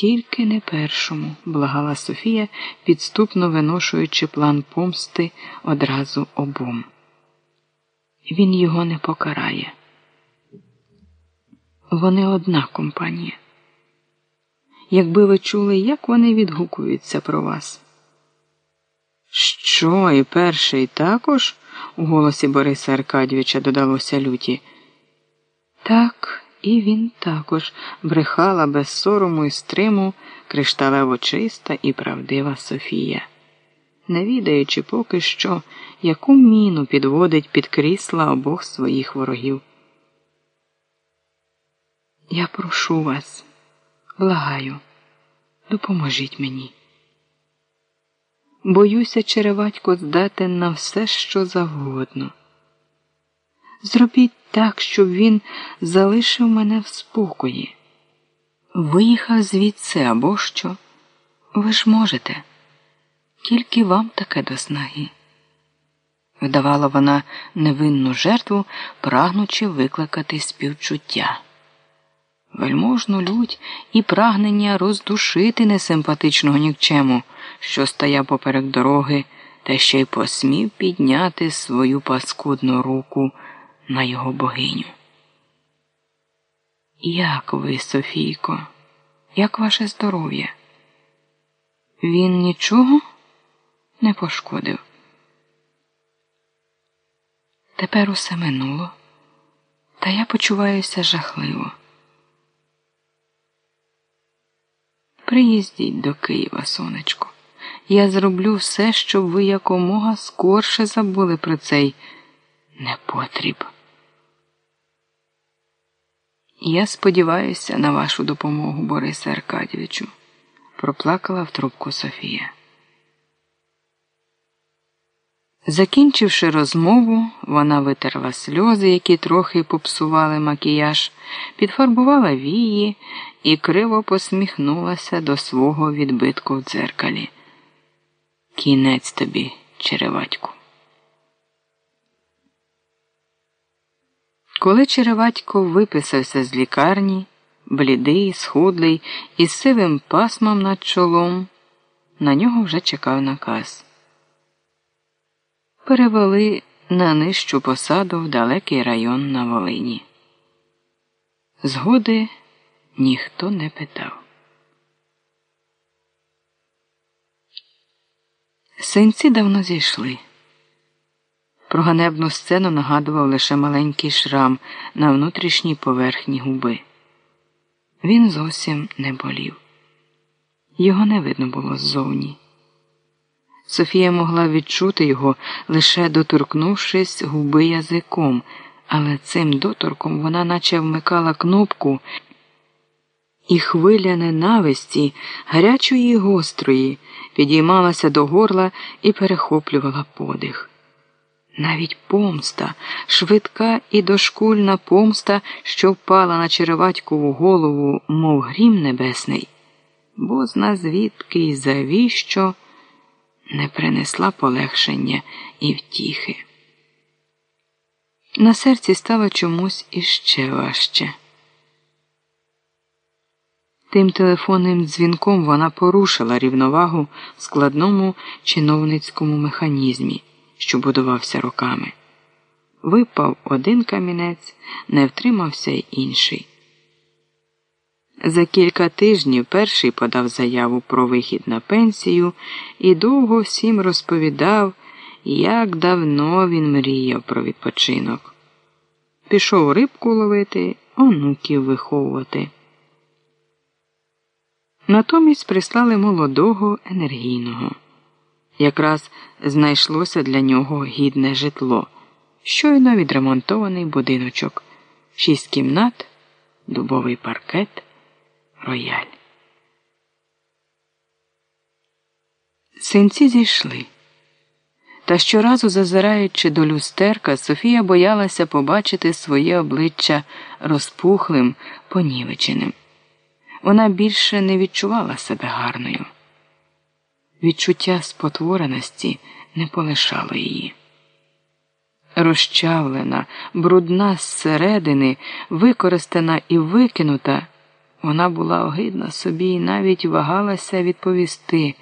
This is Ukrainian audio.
Тільки не першому, благала Софія, підступно виношуючи план помсти одразу обом. Він його не покарає. Вони одна компанія. Якби ви чули, як вони відгукуються про вас. Що, і перший також? у голосі Бориса Аркадійовича додалося люті. Так, і він також брехала без сорому і стриму кришталево чиста і правдива Софія, не відаючи поки що, яку міну підводить під крісла обох своїх ворогів. Я прошу вас, благаю, допоможіть мені. Боюся, череватько, здати на все, що завгодно. Зробіть так, щоб він залишив мене в спокої. Виїхав звідси або що. Ви ж можете, тільки вам таке до снаги. Видавала вона невинну жертву, прагнучи викликати співчуття. Вельможну лють і прагнення роздушити несимпатичного нікчему, що стояв поперек дороги, та ще й посмів підняти свою паскудну руку на його богиню. Як ви, Софійко, як ваше здоров'я? Він нічого не пошкодив. Тепер усе минуло, та я почуваюся жахливо. Приїздіть до Києва, сонечко. Я зроблю все, щоб ви якомога скорше забули про цей непотріб. Я сподіваюся на вашу допомогу, Борисе Аркадійовичу, проплакала в трубку Софія. Закінчивши розмову, вона витерла сльози, які трохи попсували макіяж, підфарбувала вії і криво посміхнулася до свого відбитку в дзеркалі. Кінець тобі, череватьку. Коли Череватько виписався з лікарні, блідий, схудлий, із сивим пасмом над чолом, на нього вже чекав наказ. Перевели на нижчу посаду в далекий район на Волині. Згоди ніхто не питав. Синці давно зійшли. Про ганебну сцену нагадував лише маленький шрам на внутрішній поверхні губи. Він зовсім не болів. Його не видно було ззовні. Софія могла відчути його, лише доторкнувшись губи язиком, але цим доторком вона наче вмикала кнопку, і хвиля ненависті, гарячої і гострої, підіймалася до горла і перехоплювала подих. Навіть помста, швидка і дошкульна помста, що впала на череватькову голову, мов грім небесний, бо зна звідки й завіщо не принесла полегшення і втіхи. На серці стало чомусь іще важче. Тим телефонним дзвінком вона порушила рівновагу в складному чиновницькому механізмі що будувався роками. Випав один камінець, не втримався й інший. За кілька тижнів перший подав заяву про вихід на пенсію і довго всім розповідав, як давно він мріяв про відпочинок. Пішов рибку ловити, онуків виховувати. Натомість прислали молодого енергійного якраз знайшлося для нього гідне житло, щойно відремонтований будиночок, шість кімнат, дубовий паркет, рояль. Синці зійшли. Та щоразу, зазираючи до люстерка, Софія боялася побачити своє обличчя розпухлим, понівеченим. Вона більше не відчувала себе гарною. Відчуття спотвореності не полишало її. Розчавлена, брудна зсередини, використана і викинута, Вона була огидна собі і навіть вагалася відповісти.